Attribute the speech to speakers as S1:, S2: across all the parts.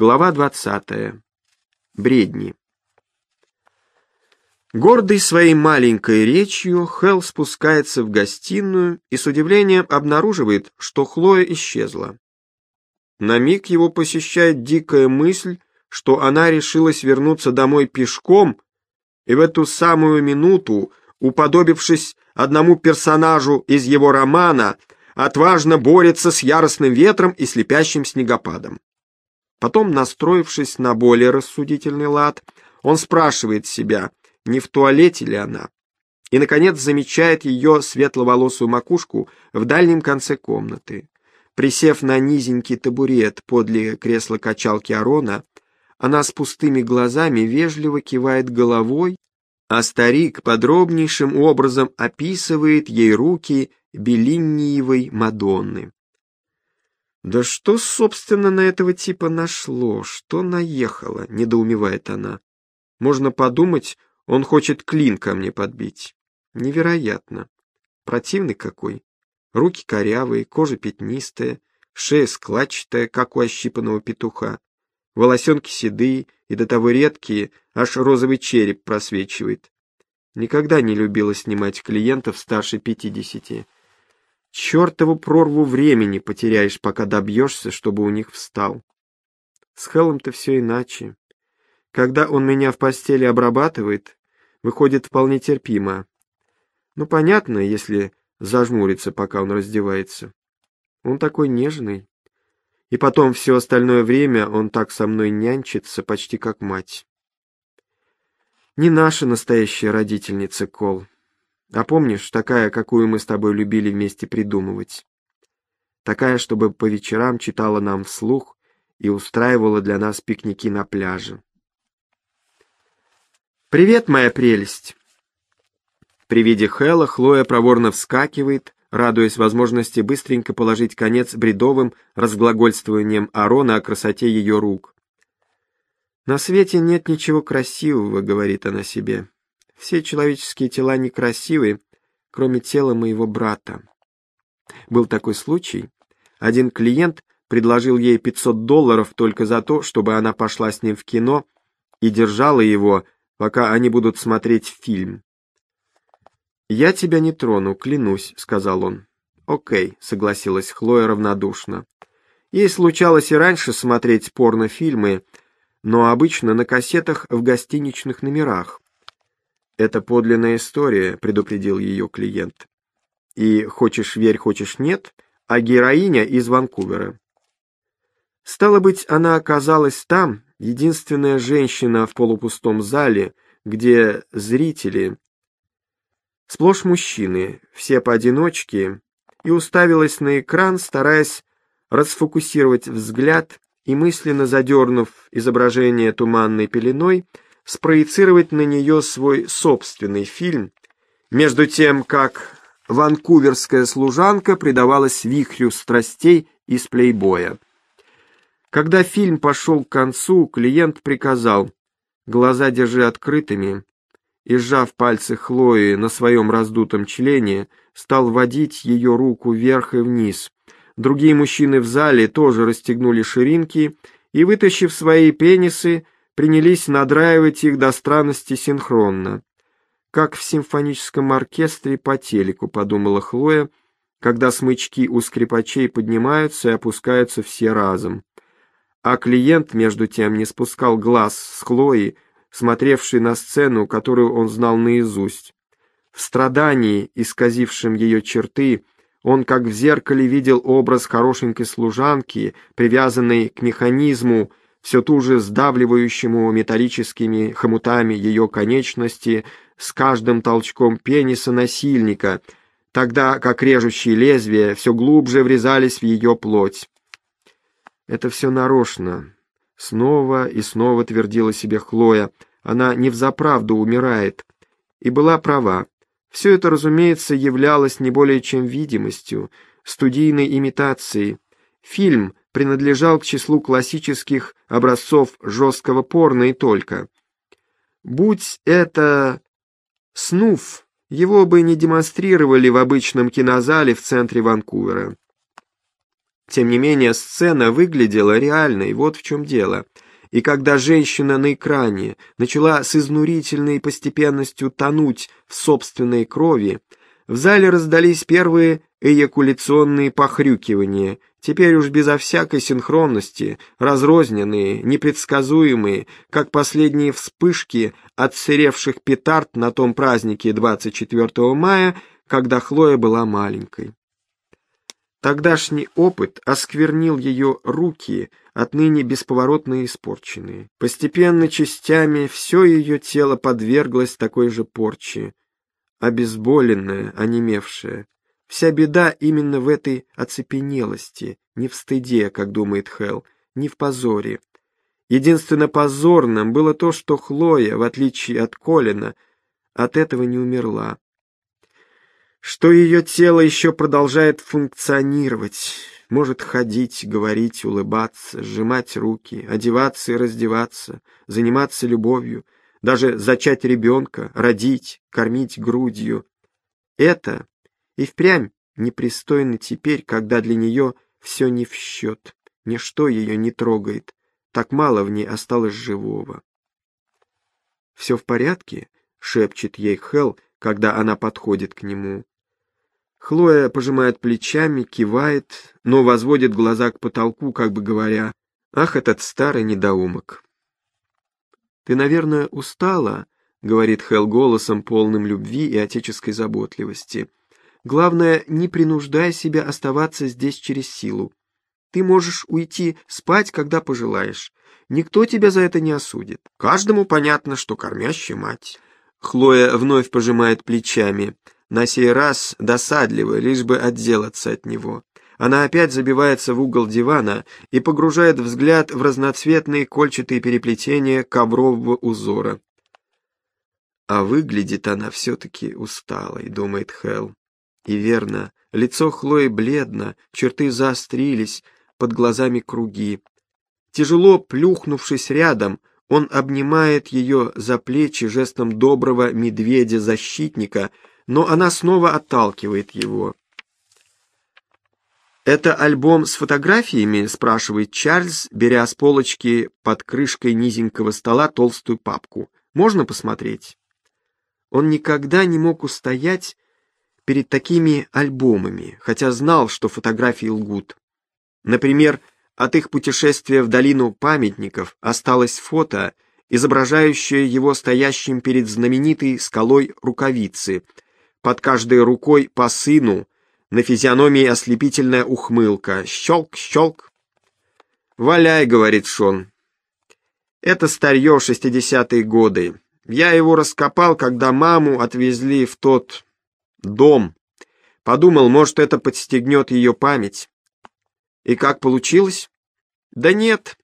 S1: Глава 20. Бредни. Гордый своей маленькой речью, Хелл спускается в гостиную и с удивлением обнаруживает, что Хлоя исчезла. На миг его посещает дикая мысль, что она решилась вернуться домой пешком, и в эту самую минуту, уподобившись одному персонажу из его романа, отважно борется с яростным ветром и слепящим снегопадом. Потом, настроившись на более рассудительный лад, он спрашивает себя, не в туалете ли она, и, наконец, замечает ее светловолосую макушку в дальнем конце комнаты. Присев на низенький табурет подле кресла-качалки Арона, она с пустыми глазами вежливо кивает головой, а старик подробнейшим образом описывает ей руки Белинниевой Мадонны. «Да что, собственно, на этого типа нашло? Что наехало?» — недоумевает она. «Можно подумать, он хочет клин ко мне подбить. Невероятно. Противный какой. Руки корявые, кожа пятнистая, шея складчатая, как у ощипанного петуха. Волосенки седые и до того редкие, аж розовый череп просвечивает. Никогда не любила снимать клиентов старше пятидесяти. Чертову прорву времени потеряешь, пока добьешься, чтобы у них встал. С Хеллом-то все иначе. Когда он меня в постели обрабатывает, выходит вполне терпимо. Ну, понятно, если зажмурится, пока он раздевается. Он такой нежный. И потом все остальное время он так со мной нянчится, почти как мать. Не наша настоящая родительница, Кол. А помнишь, такая, какую мы с тобой любили вместе придумывать? Такая, чтобы по вечерам читала нам вслух и устраивала для нас пикники на пляже. «Привет, моя прелесть!» При виде Хэлла Хлоя проворно вскакивает, радуясь возможности быстренько положить конец бредовым разглагольствованием Арона о красоте ее рук. «На свете нет ничего красивого», — говорит она себе. Все человеческие тела некрасивы, кроме тела моего брата. Был такой случай. Один клиент предложил ей 500 долларов только за то, чтобы она пошла с ним в кино и держала его, пока они будут смотреть фильм. «Я тебя не трону, клянусь», — сказал он. «Окей», — согласилась Хлоя равнодушно. Ей случалось и раньше смотреть порнофильмы, но обычно на кассетах в гостиничных номерах. «Это подлинная история», — предупредил ее клиент. «И хочешь верь, хочешь нет, а героиня из Ванкувера». Стало быть, она оказалась там, единственная женщина в полупустом зале, где зрители, сплошь мужчины, все поодиночке, и уставилась на экран, стараясь расфокусировать взгляд и мысленно задернув изображение туманной пеленой, спроецировать на нее свой собственный фильм, между тем, как ванкуверская служанка предавалась вихрю страстей из плейбоя. Когда фильм пошел к концу, клиент приказал «Глаза держи открытыми», и, сжав пальцы Хлои на своем раздутом члене, стал водить ее руку вверх и вниз. Другие мужчины в зале тоже расстегнули ширинки и, вытащив свои пенисы, принялись надраивать их до странности синхронно. Как в симфоническом оркестре по телеку, подумала Хлоя, когда смычки у скрипачей поднимаются и опускаются все разом. А клиент, между тем, не спускал глаз с Хлои, смотревшей на сцену, которую он знал наизусть. В страдании, исказившем ее черты, он, как в зеркале, видел образ хорошенькой служанки, привязанной к механизму, все ту же сдавливающему металлическими хомутами ее конечности с каждым толчком пениса насильника, тогда как режущие лезвия все глубже врезались в ее плоть. Это все нарочно. Снова и снова твердила себе Хлоя. Она не взаправду умирает. И была права. Все это, разумеется, являлось не более чем видимостью, студийной имитацией. Фильм, принадлежал к числу классических образцов жесткого порно и только. Будь это снуф, его бы не демонстрировали в обычном кинозале в центре Ванкувера. Тем не менее, сцена выглядела реальной, вот в чем дело. И когда женщина на экране начала с изнурительной постепенностью тонуть в собственной крови, в зале раздались первые эякуляционные похрюкивания, теперь уж безо всякой синхронности, разрозненные, непредсказуемые, как последние вспышки отсыревших петард на том празднике 24 мая, когда Хлоя была маленькой. Тогдашний опыт осквернил ее руки, отныне бесповоротно испорченные. Постепенно частями все ее тело подверглось такой же порче, обезболенное, онемевшее. Вся беда именно в этой оцепенелости, не в стыде, как думает Хелл, не в позоре. Единственно позорным было то, что Хлоя, в отличие от Колина, от этого не умерла что ее тело еще продолжает функционировать, может ходить, говорить, улыбаться, сжимать руки, одеваться и раздеваться, заниматься любовью, даже зачать ребенка, родить, кормить грудью. Это и впрямь непристойно теперь, когда для нее все не в счет, ничто ее не трогает, так мало в ней осталось живого. «Все в порядке?» — шепчет ей Хелл, когда она подходит к нему. Хлоя пожимает плечами, кивает, но возводит глаза к потолку, как бы говоря, «Ах, этот старый недоумок!» «Ты, наверное, устала?» — говорит Хел голосом, полным любви и отеческой заботливости. «Главное, не принуждай себя оставаться здесь через силу. Ты можешь уйти спать, когда пожелаешь. Никто тебя за это не осудит. Каждому понятно, что кормящая мать». Хлоя вновь пожимает плечами — на сей раз досадливо, лишь бы отделаться от него. Она опять забивается в угол дивана и погружает взгляд в разноцветные кольчатые переплетения коврового узора. А выглядит она все-таки усталой, думает Хелл. И верно, лицо Хлои бледно, черты заострились, под глазами круги. Тяжело плюхнувшись рядом, он обнимает ее за плечи жестом доброго медведя-защитника — но она снова отталкивает его. «Это альбом с фотографиями?» — спрашивает Чарльз, беря с полочки под крышкой низенького стола толстую папку. «Можно посмотреть?» Он никогда не мог устоять перед такими альбомами, хотя знал, что фотографии лгут. Например, от их путешествия в долину памятников осталось фото, изображающее его стоящим перед знаменитой скалой рукавицы — под каждой рукой по сыну, на физиономии ослепительная ухмылка. Щелк, щелк. «Валяй», — говорит Шон. «Это старье шестидесятые годы. Я его раскопал, когда маму отвезли в тот дом. Подумал, может, это подстегнет ее память. И как получилось? Да нет.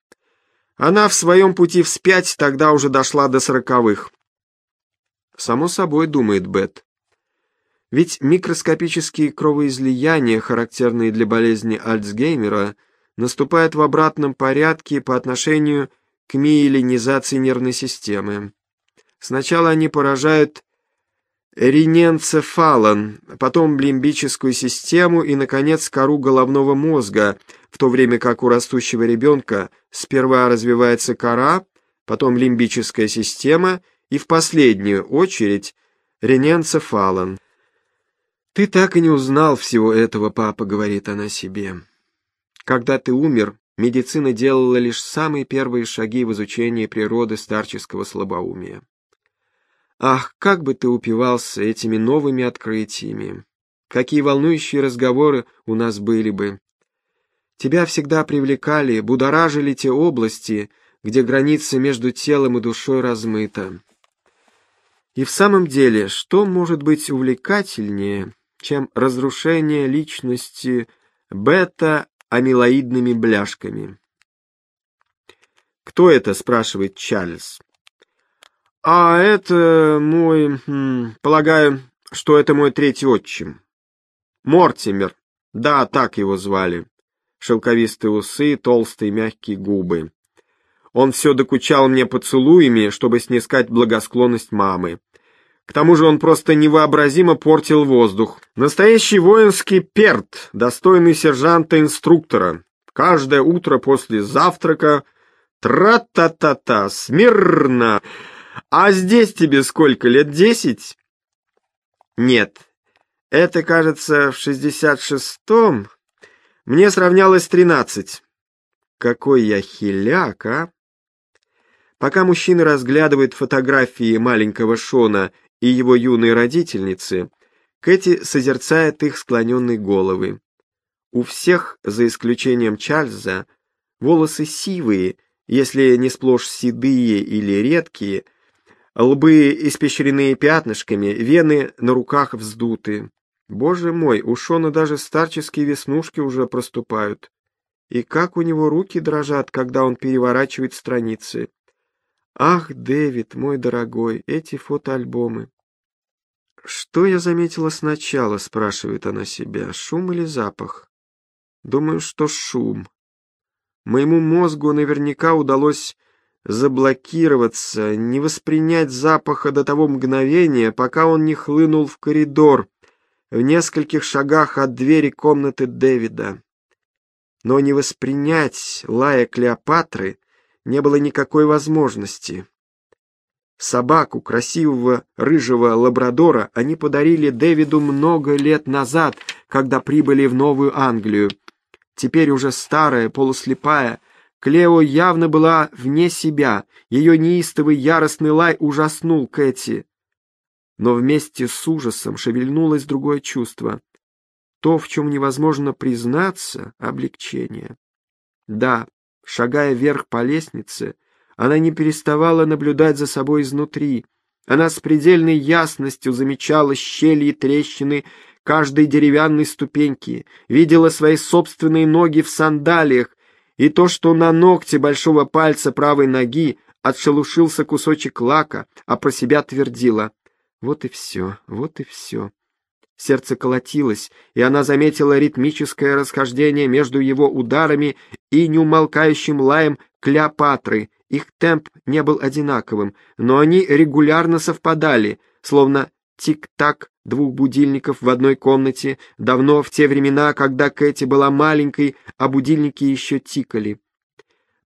S1: Она в своем пути вспять тогда уже дошла до сороковых. Само собой, думает Бет. Ведь микроскопические кровоизлияния, характерные для болезни Альцгеймера, наступают в обратном порядке по отношению к миелинизации нервной системы. Сначала они поражают риненцефалон, потом лимбическую систему и, наконец, кору головного мозга, в то время как у растущего ребенка сперва развивается кора, потом лимбическая система и, в последнюю очередь, риненцефалон. «Ты так и не узнал всего этого, папа», — говорит она себе. «Когда ты умер, медицина делала лишь самые первые шаги в изучении природы старческого слабоумия. Ах, как бы ты упивался этими новыми открытиями! Какие волнующие разговоры у нас были бы! Тебя всегда привлекали, будоражили те области, где граница между телом и душой размыта. И в самом деле, что может быть увлекательнее, чем разрушение личности бета-амилоидными бляшками. «Кто это?» — спрашивает Чарльз. «А это мой... Полагаю, что это мой третий отчим. Мортимер. Да, так его звали. Шелковистые усы, толстые мягкие губы. Он все докучал мне поцелуями, чтобы снискать благосклонность мамы. К тому же он просто невообразимо портил воздух. Настоящий воинский перт, достойный сержанта-инструктора. Каждое утро после завтрака тра-та-та-та, смирно. А здесь тебе сколько, лет десять? Нет, это, кажется, в шестьдесят шестом. Мне сравнялось тринадцать. Какой я хиляк, а? Пока мужчина разглядывает фотографии маленького Шона и его юной родительницы, Кэти созерцает их склоненные головы. У всех, за исключением Чарльза, волосы сивые, если не сплошь седые или редкие, лбы испещрены пятнышками, вены на руках вздуты. Боже мой, у Шона даже старческие веснушки уже проступают. И как у него руки дрожат, когда он переворачивает страницы. Ах, Дэвид, мой дорогой, эти фотоальбомы. Что я заметила сначала, спрашивает она себя, шум или запах? Думаю, что шум. Моему мозгу наверняка удалось заблокироваться, не воспринять запаха до того мгновения, пока он не хлынул в коридор, в нескольких шагах от двери комнаты Дэвида. Но не воспринять лая Клеопатры не было никакой возможности. Собаку красивого рыжего лабрадора они подарили Дэвиду много лет назад, когда прибыли в Новую Англию. Теперь уже старая, полуслепая, Клео явно была вне себя, ее неистовый яростный лай ужаснул Кэти. Но вместе с ужасом шевельнулось другое чувство. То, в чем невозможно признаться, — облегчение. Да, шагая вверх по лестнице, она не переставала наблюдать за собой изнутри. Она с предельной ясностью замечала щели и трещины каждой деревянной ступеньки, видела свои собственные ноги в сандалиях, и то, что на ногте большого пальца правой ноги отшелушился кусочек лака, а про себя твердила. Вот и все, вот и все. Сердце колотилось, и она заметила ритмическое расхождение между его ударами и неумолкающим лаем Клеопатры. Их темп не был одинаковым, но они регулярно совпадали, словно тик-так двух будильников в одной комнате, давно в те времена, когда Кэти была маленькой, а будильники еще тикали.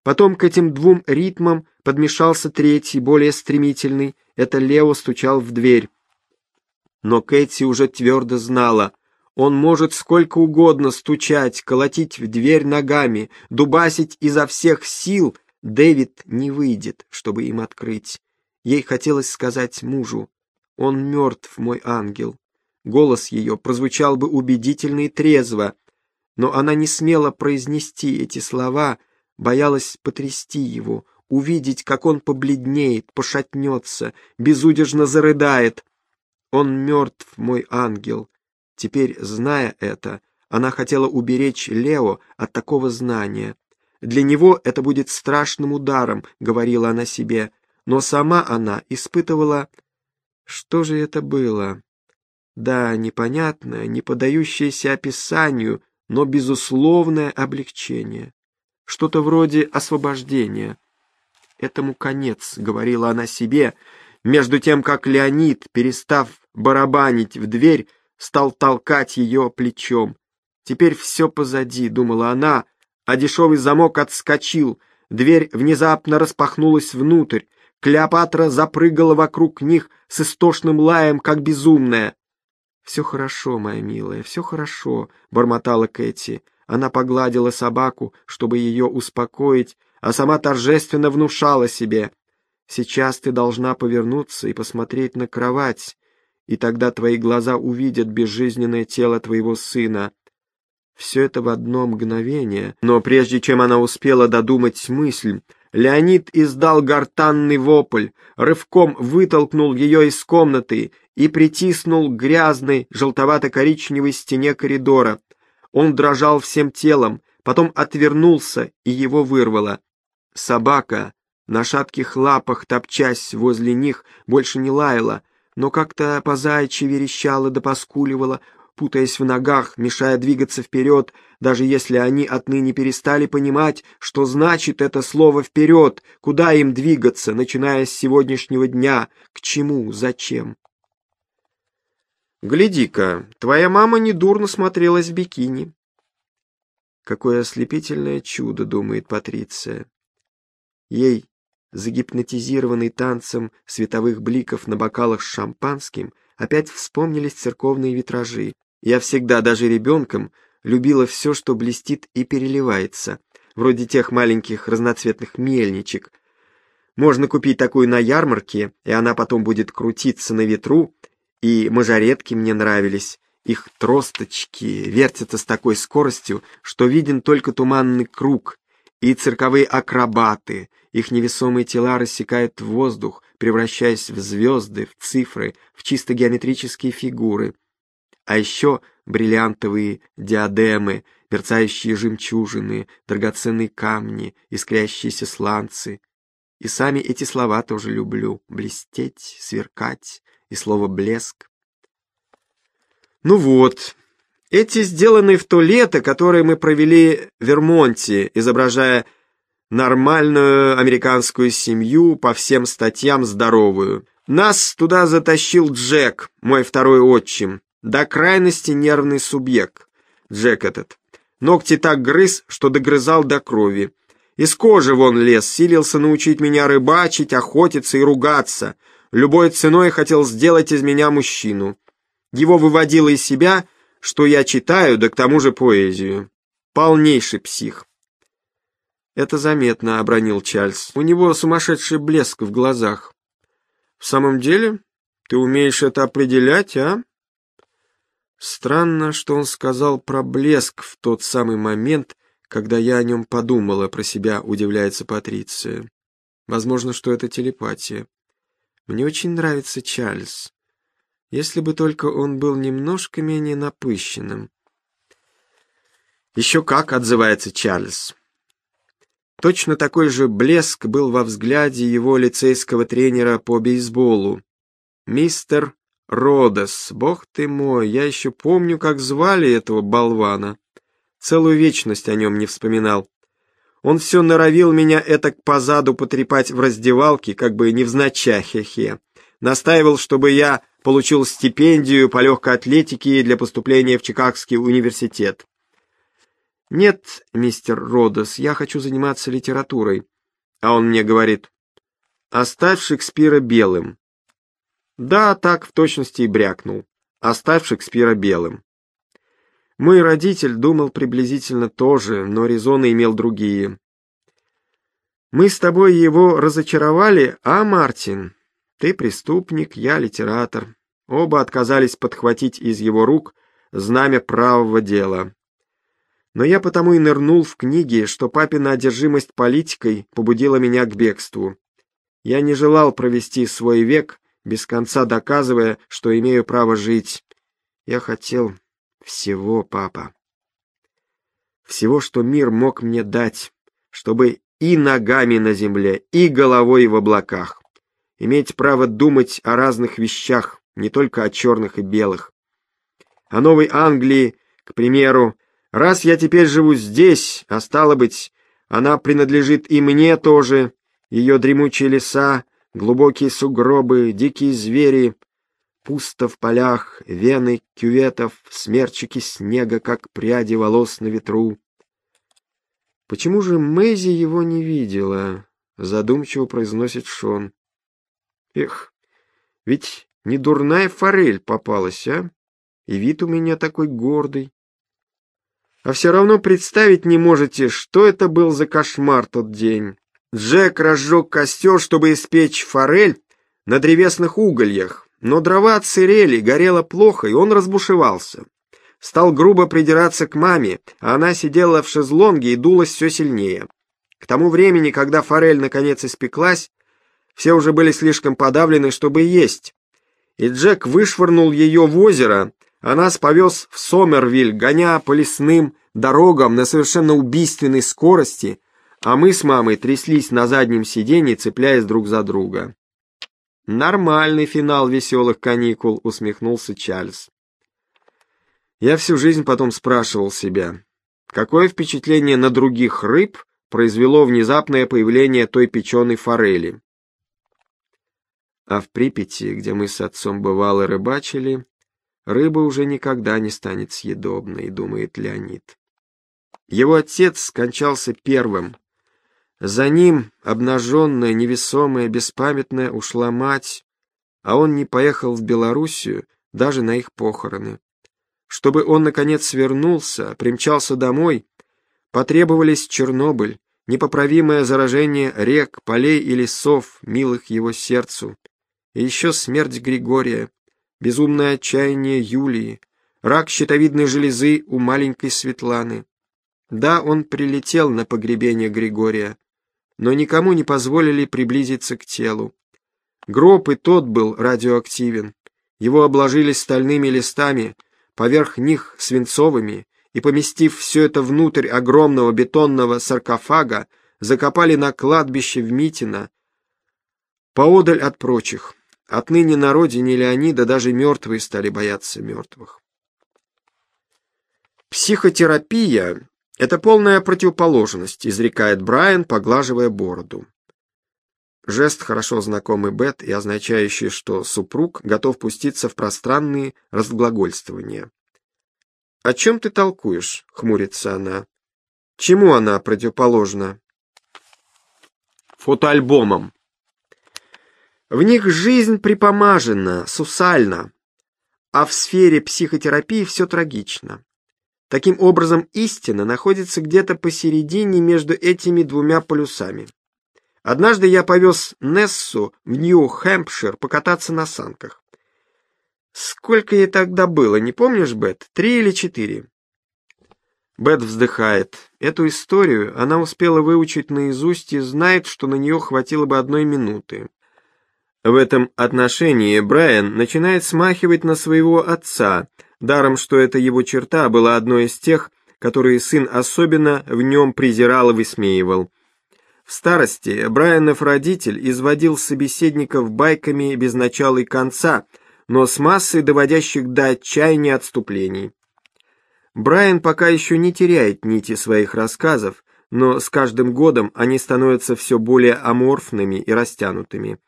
S1: Потом к этим двум ритмам подмешался третий, более стремительный. Это Лео стучал в дверь. Но Кэти уже твердо знала, он может сколько угодно стучать, колотить в дверь ногами, дубасить изо всех сил, Дэвид не выйдет, чтобы им открыть. Ей хотелось сказать мужу, «Он мертв, мой ангел». Голос ее прозвучал бы убедительно и трезво, но она не смела произнести эти слова, боялась потрясти его, увидеть, как он побледнеет, пошатнется, безудержно зарыдает. «Он мертв, мой ангел». Теперь, зная это, она хотела уберечь Лео от такого знания. Для него это будет страшным ударом, говорила она себе, но сама она испытывала... Что же это было? Да, непонятное, не подающееся описанию, но безусловное облегчение. Что-то вроде освобождения. Этому конец, говорила она себе, между тем, как Леонид, перестав барабанить в дверь, стал толкать ее плечом. Теперь все позади, думала она, а дешевый замок отскочил, дверь внезапно распахнулась внутрь, Клеопатра запрыгала вокруг них с истошным лаем, как безумная. «Все хорошо, моя милая, все хорошо», — бормотала Кэти. Она погладила собаку, чтобы ее успокоить, а сама торжественно внушала себе. «Сейчас ты должна повернуться и посмотреть на кровать, и тогда твои глаза увидят безжизненное тело твоего сына, все это в одно мгновение, но прежде чем она успела додумать мысль, Леонид издал гортанный вопль, рывком вытолкнул ее из комнаты и притиснул к грязной желтовато-коричневой стене коридора. Он дрожал всем телом, потом отвернулся и его вырвало. Собака, на шатких лапах топчась возле них, больше не лаяла, но как-то по заячьи верещала да поскуливала, путаясь в ногах, мешая двигаться вперед, даже если они отныне перестали понимать, что значит это слово «вперед», куда им двигаться, начиная с сегодняшнего дня, к чему, зачем. Гляди-ка, твоя мама недурно смотрелась в бикини. Какое ослепительное чудо, думает Патриция. Ей, загипнотизированный танцем световых бликов на бокалах с шампанским, опять вспомнились церковные витражи. Я всегда, даже ребенком, любила все, что блестит и переливается, вроде тех маленьких разноцветных мельничек. Можно купить такую на ярмарке, и она потом будет крутиться на ветру, и мажоретки мне нравились. Их тросточки вертятся с такой скоростью, что виден только туманный круг, и цирковые акробаты, их невесомые тела рассекают воздух, превращаясь в звезды, в цифры, в чисто геометрические фигуры. А еще бриллиантовые диадемы, мерцающие жемчужины, драгоценные камни, искрящиеся сланцы. И сами эти слова тоже люблю — блестеть, сверкать, и слово «блеск». Ну вот, эти сделаны в то лето, которое мы провели в Вермонте, изображая нормальную американскую семью, по всем статьям здоровую. Нас туда затащил Джек, мой второй отчим, до крайности нервный субъект. Джек этот. Ногти так грыз, что догрызал до крови. Из кожи вон лез, силился научить меня рыбачить, охотиться и ругаться. Любой ценой хотел сделать из меня мужчину. Его выводило из себя, что я читаю, да к тому же поэзию. Полнейший псих. Это заметно, — обронил Чарльз. У него сумасшедший блеск в глазах. В самом деле, ты умеешь это определять, а? Странно, что он сказал про блеск в тот самый момент, когда я о нем подумала, про себя удивляется Патриция. Возможно, что это телепатия. Мне очень нравится Чарльз. Если бы только он был немножко менее напыщенным. Еще как отзывается Чарльз. Точно такой же блеск был во взгляде его лицейского тренера по бейсболу. Мистер Родос, бог ты мой, я еще помню, как звали этого болвана. Целую вечность о нем не вспоминал. Он все норовил меня этак позаду потрепать в раздевалке, как бы невзначай хе-хе. Настаивал, чтобы я получил стипендию по легкой атлетике для поступления в Чикагский университет. «Нет, мистер Родос, я хочу заниматься литературой». А он мне говорит, «Оставь Шекспира белым». Да, так в точности и брякнул. «Оставь Шекспира белым». Мой родитель думал приблизительно то же, но резоны имел другие. «Мы с тобой его разочаровали, а, Мартин? Ты преступник, я литератор». Оба отказались подхватить из его рук знамя правого дела. Но я потому и нырнул в книги, что папина одержимость политикой побудила меня к бегству. Я не желал провести свой век, без конца доказывая, что имею право жить. Я хотел всего, папа. Всего, что мир мог мне дать, чтобы и ногами на земле, и головой в облаках. Иметь право думать о разных вещах, не только о черных и белых. О Новой Англии, к примеру, Раз я теперь живу здесь, а стало быть, она принадлежит и мне тоже, ее дремучие леса, глубокие сугробы, дикие звери, пусто в полях, вены кюветов, смерчики снега, как пряди волос на ветру. Почему же Мэйзи его не видела? Задумчиво произносит Шон. Эх, ведь не дурная форель попалась, а? И вид у меня такой гордый а все равно представить не можете, что это был за кошмар тот день. Джек разжег костер, чтобы испечь форель на древесных угольях, но дрова отсырели, горело плохо, и он разбушевался. Стал грубо придираться к маме, а она сидела в шезлонге и дулась все сильнее. К тому времени, когда форель наконец испеклась, все уже были слишком подавлены, чтобы есть. И Джек вышвырнул ее в озеро, а нас повез в Сомервиль, гоня по лесным дорогам на совершенно убийственной скорости, а мы с мамой тряслись на заднем сиденье, цепляясь друг за друга. «Нормальный финал веселых каникул», — усмехнулся Чарльз. Я всю жизнь потом спрашивал себя, какое впечатление на других рыб произвело внезапное появление той печеной форели. А в Припяти, где мы с отцом бывало рыбачили, рыба уже никогда не станет съедобной, думает Леонид. Его отец скончался первым. За ним, обнаженная, невесомая, беспамятная, ушла мать, а он не поехал в Белоруссию даже на их похороны. Чтобы он, наконец, вернулся, примчался домой, потребовались Чернобыль, непоправимое заражение рек, полей и лесов, милых его сердцу, и еще смерть Григория, безумное отчаяние Юлии, рак щитовидной железы у маленькой Светланы. Да, он прилетел на погребение Григория, но никому не позволили приблизиться к телу. Гроб и тот был радиоактивен. Его обложили стальными листами, поверх них свинцовыми, и, поместив все это внутрь огромного бетонного саркофага, закопали на кладбище в Митино, поодаль от прочих. Отныне на родине Леонида даже мертвые стали бояться мертвых. Психотерапия — это полная противоположность, изрекает Брайан, поглаживая бороду. Жест, хорошо знакомый Бет и означающий, что супруг готов пуститься в пространные разглагольствования. «О чем ты толкуешь?» — хмурится она. «Чему она противоположна?» «Фотоальбомом». В них жизнь припомажена, сусальна, а в сфере психотерапии все трагично. Таким образом, истина находится где-то посередине между этими двумя полюсами. Однажды я повез Нессу в Нью-Хэмпшир покататься на санках. Сколько ей тогда было, не помнишь, Бет? Три или четыре? Бет вздыхает. Эту историю она успела выучить наизусть и знает, что на нее хватило бы одной минуты. В этом отношении Брайан начинает смахивать на своего отца, даром что эта его черта была одной из тех, которые сын особенно в нем презирал и высмеивал. В старости Брайанов родитель изводил собеседников байками без начала и конца – но с массой доводящих до отчаяния отступлений. Брайан пока еще не теряет нити своих рассказов, но с каждым годом они становятся все более аморфными и растянутыми.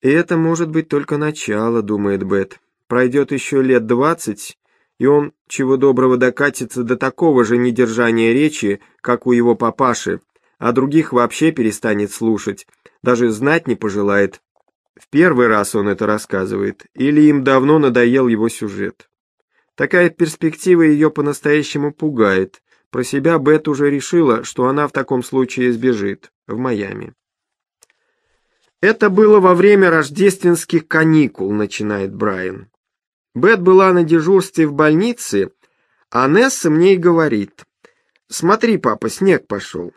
S1: И это может быть только начало, думает Бет. Пройдет еще лет двадцать, и он, чего доброго, докатится до такого же недержания речи, как у его папаши, а других вообще перестанет слушать, даже знать не пожелает, в первый раз он это рассказывает, или им давно надоел его сюжет. Такая перспектива ее по-настоящему пугает. Про себя Бет уже решила, что она в таком случае сбежит, в Майами. Это было во время рождественских каникул, начинает Брайан. Бет была на дежурстве в больнице, а Несса мне и говорит. «Смотри, папа, снег пошел.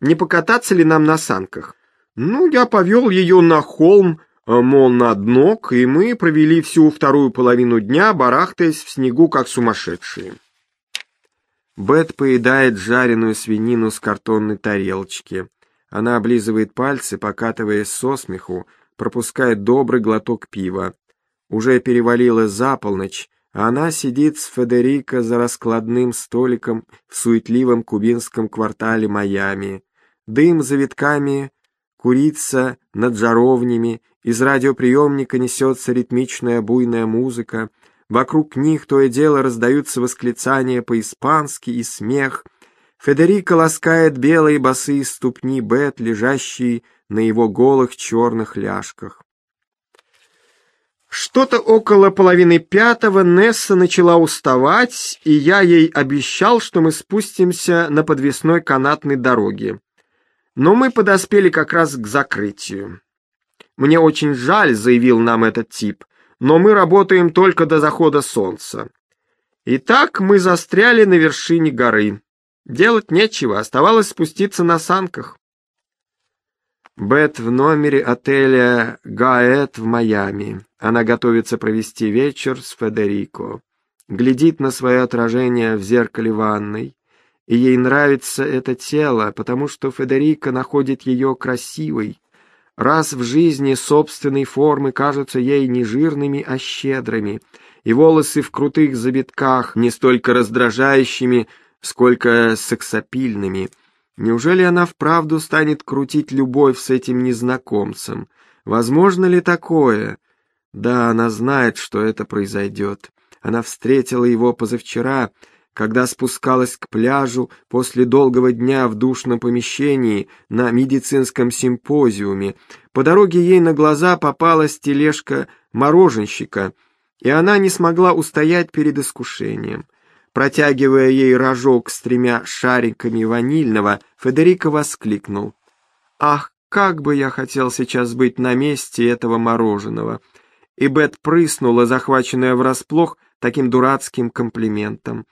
S1: Не покататься ли нам на санках?» Ну, я повел ее на холм, Э, мол, на дно, и мы провели всю вторую половину дня, барахтаясь в снегу, как сумасшедшие. Бет поедает жареную свинину с картонной тарелочки. Она облизывает пальцы, покатываясь со смеху, пропускает добрый глоток пива. Уже перевалило за полночь, а она сидит с Федерико за раскладным столиком в суетливом кубинском квартале Майами. Дым за витками курица над жаровнями, из радиоприемника несется ритмичная буйная музыка, вокруг них то и дело раздаются восклицания по-испански и смех. Федерико ласкает белые босые ступни Бет, лежащие на его голых черных ляжках. Что-то около половины пятого Несса начала уставать, и я ей обещал, что мы спустимся на подвесной канатной дороге. Но мы подоспели как раз к закрытию. «Мне очень жаль», — заявил нам этот тип, «но мы работаем только до захода солнца». Итак, мы застряли на вершине горы. Делать нечего, оставалось спуститься на санках. Бет в номере отеля «Гаэт» в Майами. Она готовится провести вечер с Федерико. Глядит на свое отражение в зеркале ванной и ей нравится это тело, потому что Федерико находит ее красивой. Раз в жизни собственной формы кажутся ей не жирными, а щедрыми, и волосы в крутых завитках не столько раздражающими, сколько сексапильными. Неужели она вправду станет крутить любовь с этим незнакомцем? Возможно ли такое? Да, она знает, что это произойдет. Она встретила его позавчера, когда спускалась к пляжу после долгого дня в душном помещении на медицинском симпозиуме. По дороге ей на глаза попалась тележка мороженщика, и она не смогла устоять перед искушением. Протягивая ей рожок с тремя шариками ванильного, Федерико воскликнул. «Ах, как бы я хотел сейчас быть на месте этого мороженого!» И Бет прыснула, захваченная врасплох таким дурацким комплиментом.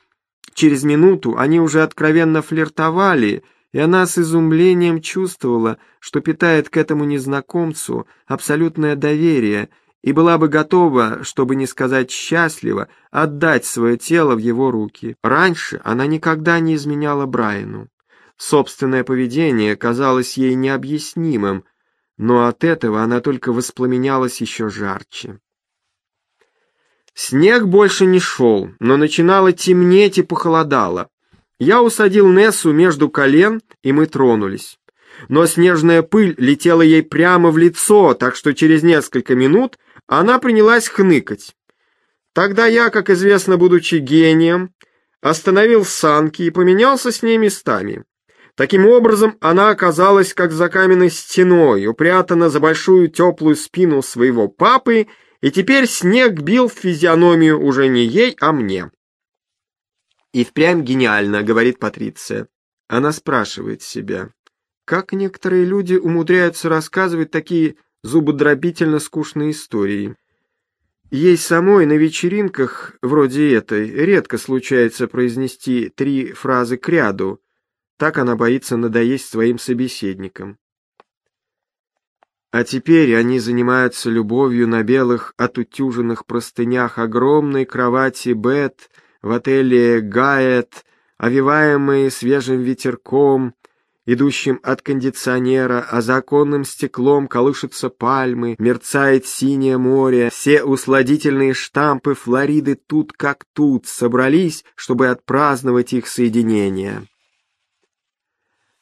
S1: Через минуту они уже откровенно флиртовали, и она с изумлением чувствовала, что питает к этому незнакомцу абсолютное доверие и была бы готова, чтобы не сказать счастливо, отдать свое тело в его руки. Раньше она никогда не изменяла Брайану. Собственное поведение казалось ей необъяснимым, но от этого она только воспламенялась еще жарче. Снег больше не шел, но начинало темнеть и похолодало. Я усадил Нессу между колен, и мы тронулись. Но снежная пыль летела ей прямо в лицо, так что через несколько минут она принялась хныкать. Тогда я, как известно, будучи гением, остановил санки и поменялся с ней местами. Таким образом, она оказалась как за каменной стеной, упрятана за большую теплую спину своего папы, и теперь снег бил в физиономию уже не ей, а мне. «И впрямь гениально», — говорит Патриция. Она спрашивает себя, как некоторые люди умудряются рассказывать такие зубодробительно скучные истории. Ей самой на вечеринках, вроде этой, редко случается произнести три фразы к ряду, так она боится надоесть своим собеседникам. А теперь они занимаются любовью на белых отутюженных простынях огромной кровати Бет в отеле Гайет, овиваемые свежим ветерком, идущим от кондиционера, а за оконным стеклом колышутся пальмы, мерцает синее море, все усладительные штампы Флориды тут как тут собрались, чтобы отпраздновать их соединение.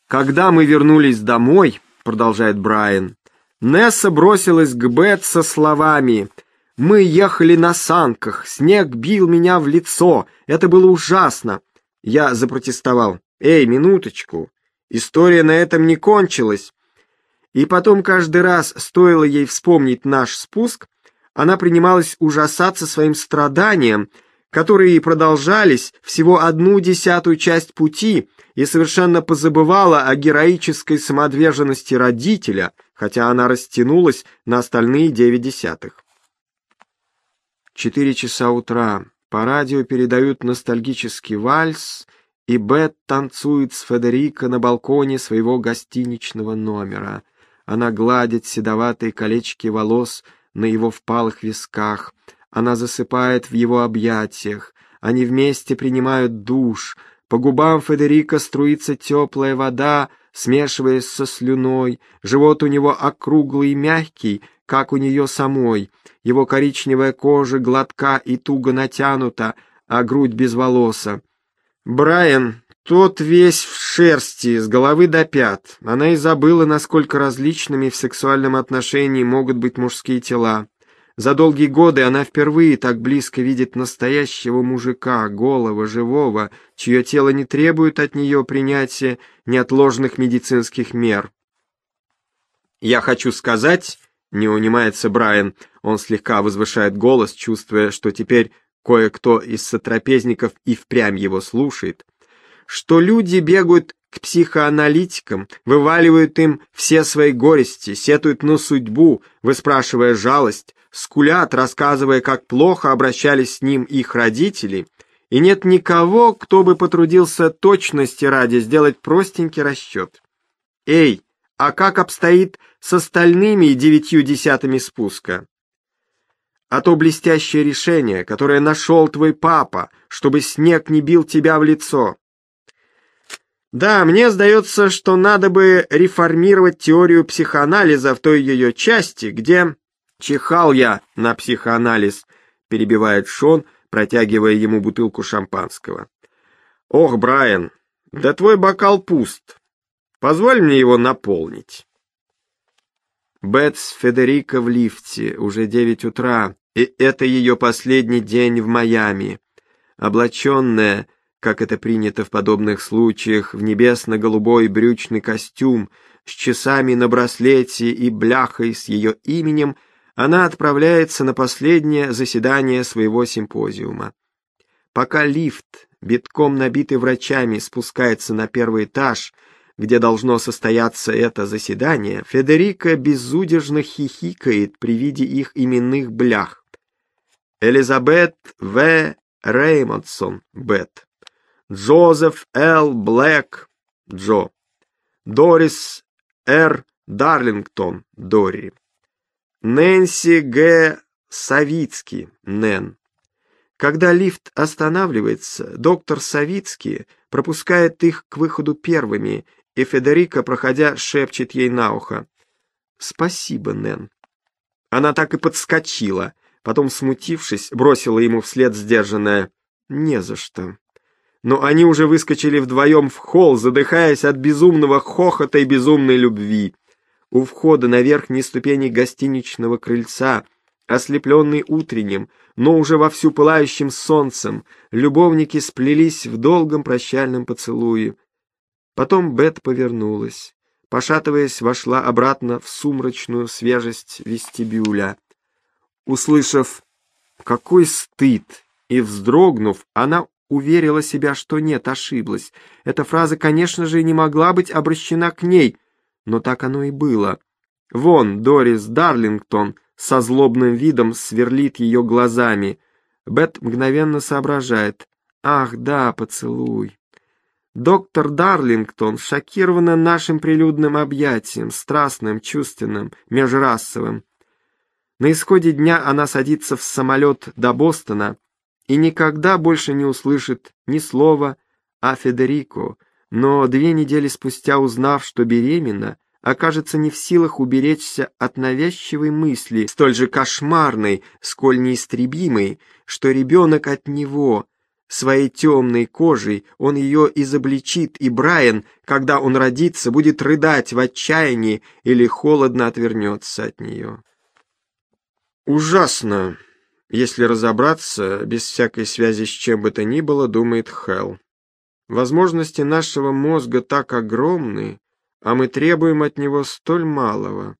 S1: «Когда мы вернулись домой», — продолжает Брайан, Несса бросилась к Бет со словами «Мы ехали на санках, снег бил меня в лицо, это было ужасно». Я запротестовал «Эй, минуточку, история на этом не кончилась». И потом каждый раз, стоило ей вспомнить наш спуск, она принималась ужасаться своим страданием, которые продолжались всего одну десятую часть пути, и совершенно позабывала о героической самоотверженности родителя, хотя она растянулась на остальные девять десятых. Четыре часа утра. По радио передают ностальгический вальс, и Бет танцует с Федерико на балконе своего гостиничного номера. Она гладит седоватые колечки волос на его впалых висках. Она засыпает в его объятиях. Они вместе принимают душ — по губам Федерико струится теплая вода, смешиваясь со слюной. Живот у него округлый и мягкий, как у нее самой. Его коричневая кожа гладка и туго натянута, а грудь без волоса. Брайан, тот весь в шерсти, с головы до пят. Она и забыла, насколько различными в сексуальном отношении могут быть мужские тела. За долгие годы она впервые так близко видит настоящего мужика, голого, живого, чье тело не требует от нее принятия неотложных медицинских мер. «Я хочу сказать...» — не унимается Брайан. Он слегка возвышает голос, чувствуя, что теперь кое-кто из сотрапезников и впрямь его слушает, что люди бегают к психоаналитикам, вываливают им все свои горести, сетуют на судьбу, выспрашивая жалость, скулят, рассказывая, как плохо обращались с ним их родители, и нет никого, кто бы потрудился точности ради сделать простенький расчет. Эй, а как обстоит с остальными девятью десятыми спуска? А то блестящее решение, которое нашел твой папа, чтобы снег не бил тебя в лицо. Да, мне сдается, что надо бы реформировать теорию психоанализа в той ее части, где «Чихал я на психоанализ», — перебивает Шон, протягивая ему бутылку шампанского. «Ох, Брайан, да твой бокал пуст. Позволь мне его наполнить». Бетс Федерико в лифте, уже девять утра, И это ее последний день в Майами. Облаченная, как это принято в подобных случаях, в небесно-голубой брючный костюм, с часами на браслете и бляхой с ее именем, она отправляется на последнее заседание своего симпозиума. Пока лифт, битком набитый врачами, спускается на первый этаж, где должно состояться это заседание, Федерико безудержно хихикает при виде их именных блях. Элизабет В. Реймондсон, Бет. Джозеф Л. Блэк, Джо. Дорис Р. Дарлингтон, Дори. Нэнси Г. Савицкий, Нэн. Когда лифт останавливается, доктор Савицкий пропускает их к выходу первыми, и Федерика, проходя, шепчет ей на ухо. «Спасибо, Нэн». Она так и подскочила — Потом, смутившись, бросила ему вслед сдержанное «Не за что». Но они уже выскочили вдвоем в холл, задыхаясь от безумного хохота и безумной любви. У входа на верхней ступени гостиничного крыльца, ослепленный утренним, но уже вовсю пылающим солнцем, любовники сплелись в долгом прощальном поцелуе. Потом Бет повернулась. Пошатываясь, вошла обратно в сумрачную свежесть вестибюля. Услышав «какой стыд!» и вздрогнув, она уверила себя, что нет, ошиблась. Эта фраза, конечно же, не могла быть обращена к ней, но так оно и было. Вон Дорис Дарлингтон со злобным видом сверлит ее глазами. Бет мгновенно соображает. «Ах, да, поцелуй!» Доктор Дарлингтон шокирована нашим прилюдным объятием, страстным, чувственным, межрасовым. На исходе дня она садится в самолет до Бостона и никогда больше не услышит ни слова о Федерико, но две недели спустя, узнав, что беременна, окажется не в силах уберечься от навязчивой мысли, столь же кошмарной, сколь неистребимой, что ребенок от него, своей темной кожей, он ее изобличит, и Брайан, когда он родится, будет рыдать в отчаянии или холодно отвернется от нее. Ужасно, если разобраться, без всякой связи с чем бы то ни было, думает Хелл. Возможности нашего мозга так огромны, а мы требуем от него столь малого.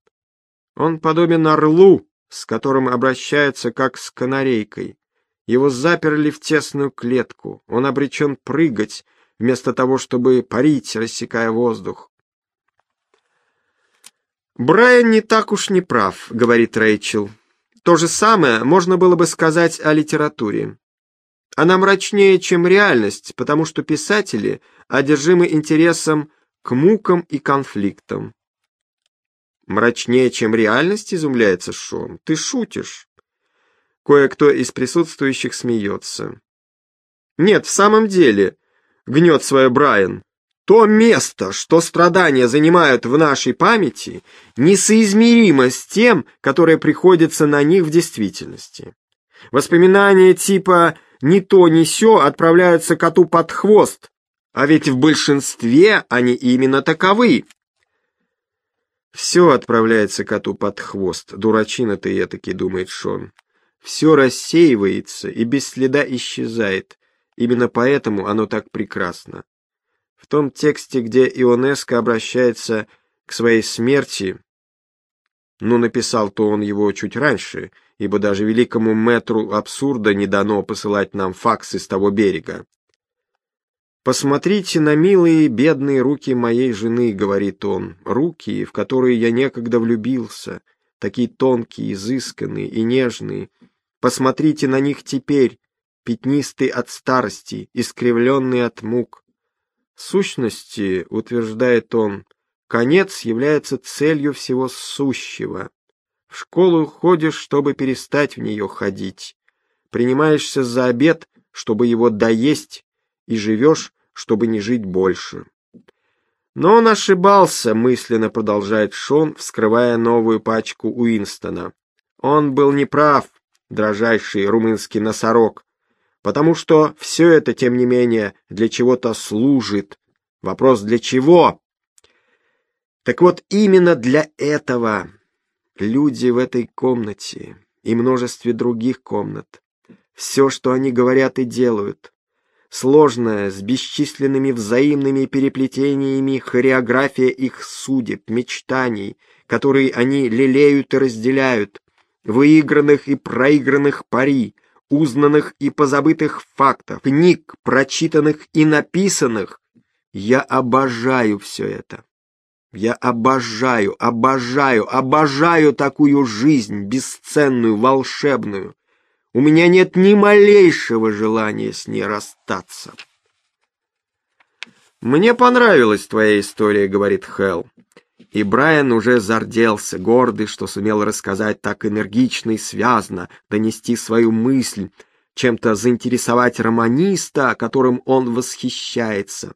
S1: Он подобен орлу, с которым обращается как с канарейкой. Его заперли в тесную клетку, он обречен прыгать, вместо того, чтобы парить, рассекая воздух. «Брайан не так уж не прав», — говорит Рэйчел. То же самое можно было бы сказать о литературе. Она мрачнее, чем реальность, потому что писатели одержимы интересом к мукам и конфликтам. «Мрачнее, чем реальность?» — изумляется Шон. «Ты шутишь?» Кое-кто из присутствующих смеется. «Нет, в самом деле», — гнет свое Брайан, то место, что страдания занимают в нашей памяти, несоизмеримо с тем, которое приходится на них в действительности. Воспоминания типа «ни то, ни сё» отправляются коту под хвост, а ведь в большинстве они именно таковы. Все отправляется коту под хвост, дурачина ты этаки, думает Шон. Все рассеивается и без следа исчезает, именно поэтому оно так прекрасно. В том тексте, где Ионеско обращается к своей смерти, ну, написал-то он его чуть раньше, ибо даже великому метру абсурда не дано посылать нам факсы с того берега. «Посмотрите на милые бедные руки моей жены», — говорит он, — «руки, в которые я некогда влюбился, такие тонкие, изысканные и нежные. Посмотрите на них теперь, пятнистые от старости, искривленные от мук. Сущности, утверждает он, конец является целью всего сущего. В школу ходишь, чтобы перестать в нее ходить. Принимаешься за обед, чтобы его доесть, и живешь, чтобы не жить больше. Но он ошибался, мысленно продолжает Шон, вскрывая новую пачку Уинстона. Он был неправ, дрожайший румынский носорог потому что все это, тем не менее, для чего-то служит. Вопрос для чего? Так вот, именно для этого люди в этой комнате, и множестве других комнат. Все, что они говорят и делают, сложная, с бесчисленными взаимными переплетениями хореография их судеб, мечтаний, которые они лелеют и разделяют, выигранных и проигранных пари, узнанных и позабытых фактов, книг, прочитанных и написанных. Я обожаю все это. Я обожаю, обожаю, обожаю такую жизнь, бесценную, волшебную. У меня нет ни малейшего желания с ней расстаться. «Мне понравилась твоя история», — говорит Хелл. И Брайан уже зарделся, гордый, что сумел рассказать так энергично и связно, донести свою мысль, чем-то заинтересовать романиста, которым он восхищается.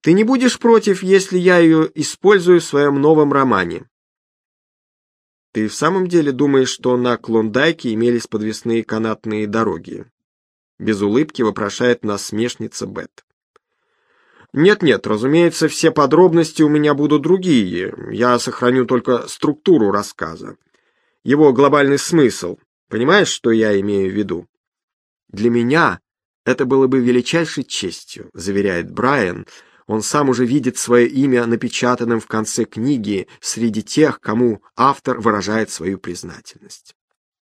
S1: Ты не будешь против, если я ее использую в своем новом романе? Ты в самом деле думаешь, что на Клондайке имелись подвесные канатные дороги? Без улыбки вопрошает насмешница Бет. Нет-нет, разумеется, все подробности у меня будут другие. Я сохраню только структуру рассказа. Его глобальный смысл. Понимаешь, что я имею в виду? Для меня это было бы величайшей честью, заверяет Брайан. Он сам уже видит свое имя напечатанным в конце книги среди тех, кому автор выражает свою признательность.